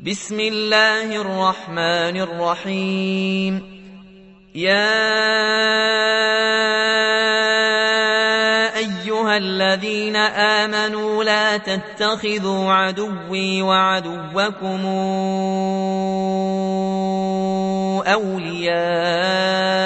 بسم الله الرحمن الرحيم. يا أيها الذين آمنوا لا تتخذوا عدوي وعدوكم أولياء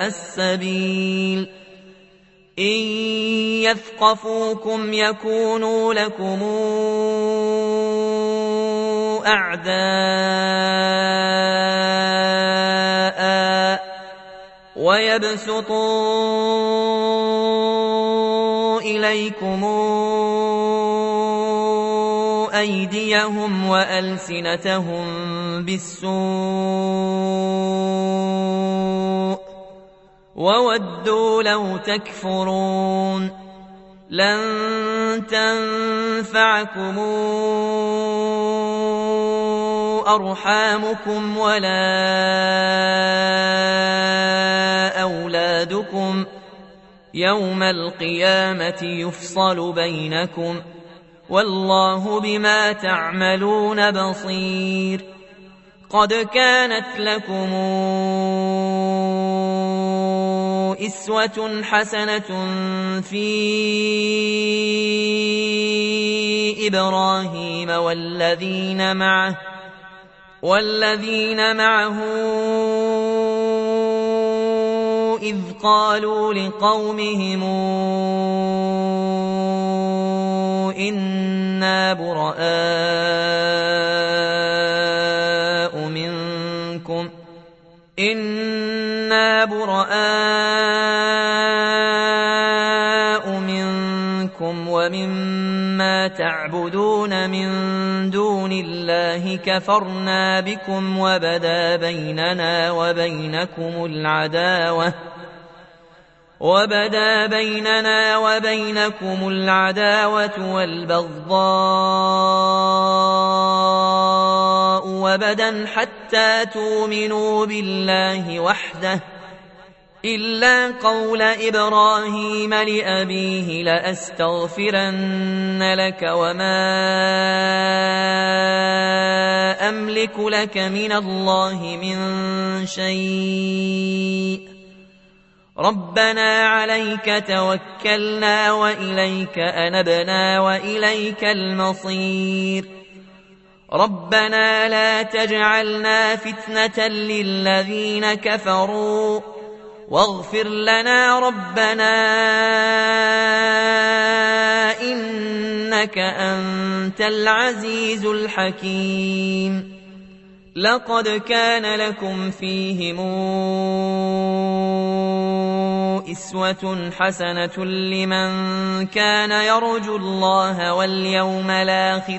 السبيل. إن يثقفوكم يكونوا لكم أعداء ويبسطوا إليكم أيديهم وألسنتهم بالسوء وودوا لو تكفرون لن تنفعكم أرحامكم ولا أولادكم. يوم القيامة يفصل بينكم. والله بما تعملون بصير. قد كانت لكم إسوة حسنة في إبراهيم والذين معه والذين معه إذ قالوا لقومهم إنا براء منكم إنا براء تعبدون من دون الله كفرنا بكم وبدا بيننا وبينكم العداوة وبدا بيننا وبينكم العداوة والبغضاء وبدا حتى تؤمنوا بالله وحده إلا قول إبراهيم لأبيه لأستغفرن لك وما أملك لك من الله من شيء ربنا عليك توكلنا وإليك أنبنا وإليك المصير ربنا لا تجعلنا فتنة للذين كفروا واغفر لنا ربنا إنك أنت العزيز الحكيم. لقد كان لكم فيهم إسوة حسنة لمن كان يرجو الله واليوم الآخر.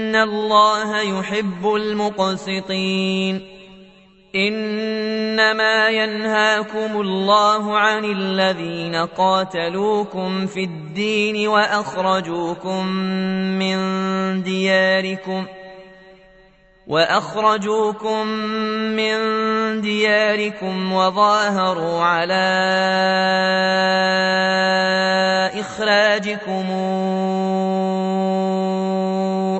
الله يحب المقسطين إنما ينهاكم الله عن الذين قاتلوكم في الدين وأخرجوكم من دياركم ۖ واخرجوكم من دياركم وظاهروا على اخراجكم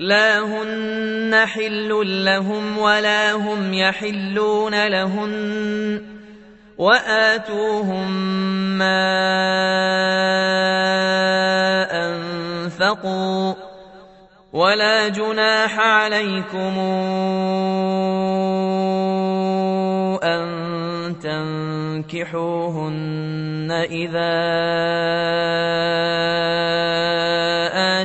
لا هن حل لهم ولا هم يحلون لهن وآتوهم ما أنفقوا ولا جناح عليكم أن تنكحوهن إذا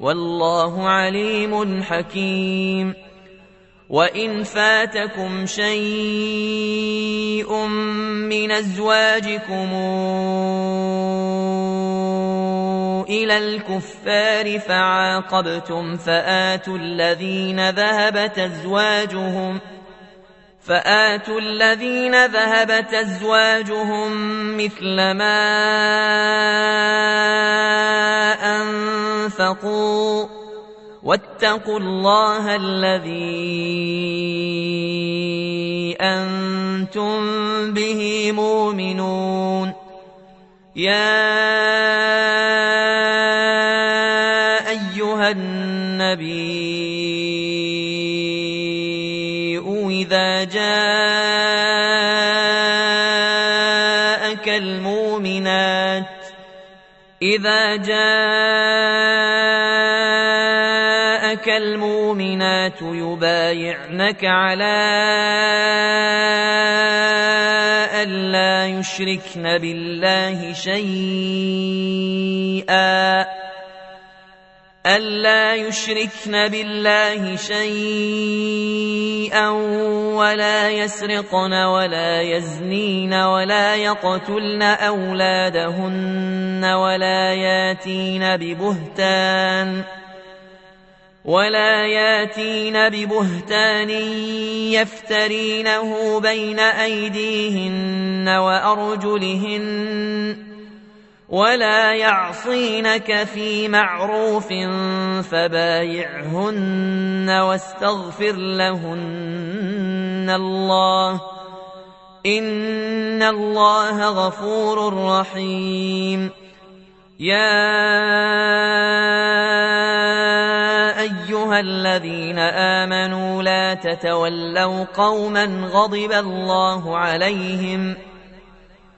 والله عليم حكيم. وإن فاتكم شيء من أزواجكم إلى الكفار فعاقبتم فآتوا الذين ذهبت أزواجهم فآتوا الذين ذهبت أزواجهم مثل ما أنفقوا واتقوا الله الذي أنتم به مؤمنون. يا أيها النبي إذا جاءك المؤمنات إذا جاءك المؤمنات يبايعنك على ألا يشركن بالله شيئا. ألا يشركن بالله شيئا ولا يسرقن ولا يزنين ولا يقتلن أولادهن ولا ياتين ببهتان ولا ياتين ببهتان يفترينه بين أيديهن وأرجلهن ولا يعصينك في معروف فبايعهن واستغفر لهن الله ان الله غفور رحيم يا ايها الذين امنوا لا تتولوا قوما غضب الله عليهم